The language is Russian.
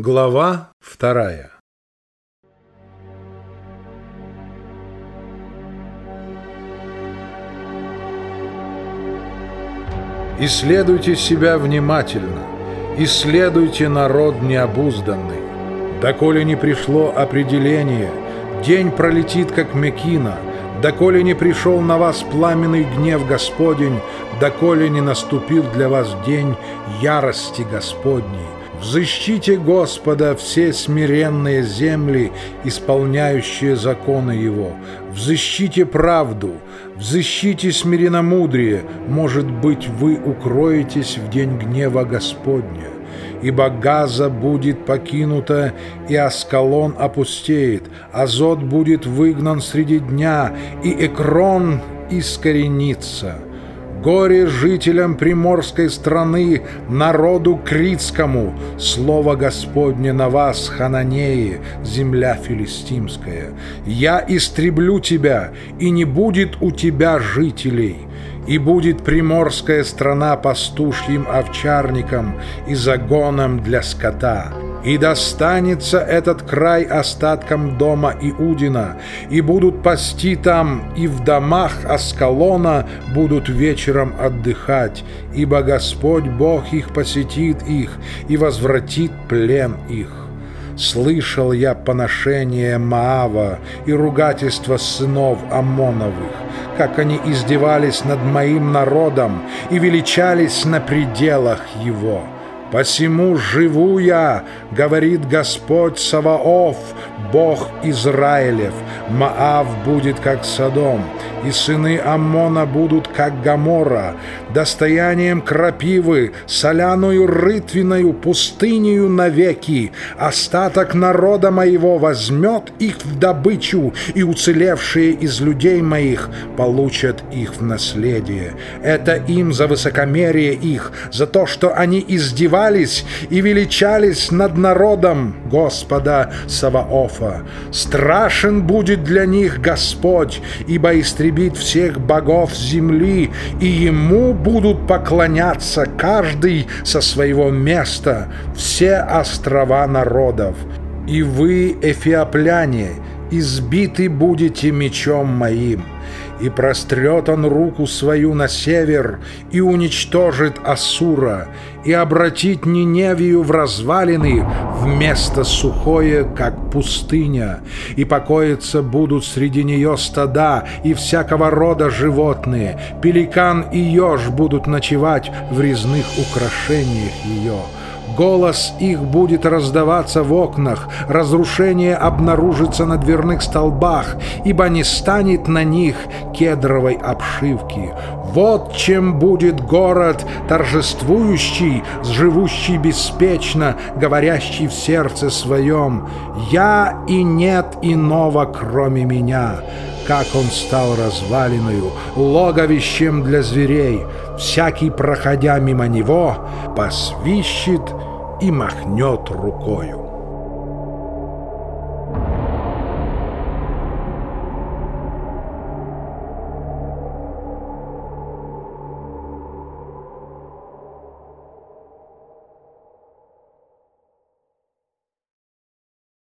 Глава вторая Исследуйте себя внимательно, исследуйте народ необузданный. Доколе не пришло определение, день пролетит, как мекина, доколе не пришел на вас пламенный гнев Господень, доколе не наступил для вас день ярости Господней. Взыщите Господа все смиренные земли, исполняющие законы Его. Взыщите правду, взыщите смиренномудрие, может быть, вы укроетесь в день гнева Господня. Ибо Газа будет покинута, и Аскалон опустеет, Азот будет выгнан среди дня, и Экрон искоренится». Горе жителям приморской страны, народу критскому, Слово Господне на вас, Хананеи, земля филистимская. Я истреблю тебя, и не будет у тебя жителей, и будет приморская страна пастушьим овчарником и загоном для скота». И достанется этот край остаткам дома Иудина, и будут пасти там, и в домах Аскалона будут вечером отдыхать, ибо Господь Бог их посетит их и возвратит плен их. Слышал я поношение Маава и ругательство сынов Амоновых, как они издевались над моим народом и величались на пределах его». «Посему живу я, — говорит Господь Саваоф, Бог Израилев, Маав будет как Содом, и сыны Аммона будут как Гамора, достоянием крапивы, соляною рытвиною, пустынею навеки. Остаток народа моего возьмет их в добычу, и уцелевшие из людей моих получат их в наследие. Это им за высокомерие их, за то, что они издевались и величались над народом Господа Саваофа. Страшен будет для них Господь, ибо истребит всех богов земли, и Ему будут поклоняться каждый со своего места, все острова народов. И вы, эфиопляне, избиты будете мечом моим» и прострет он руку свою на север, и уничтожит Асура, и обратит Ниневию в развалины, вместо сухое, как пустыня, и покоиться будут среди нее стада и всякого рода животные, пеликан и еж будут ночевать в резных украшениях ее». Голос их будет раздаваться в окнах, разрушение обнаружится на дверных столбах, ибо не станет на них кедровой обшивки. Вот чем будет город торжествующий, живущий беспечно, говорящий в сердце своем «Я и нет иного, кроме меня» как он стал развалиною, логовищем для зверей. Всякий, проходя мимо него, посвищет и махнет рукою.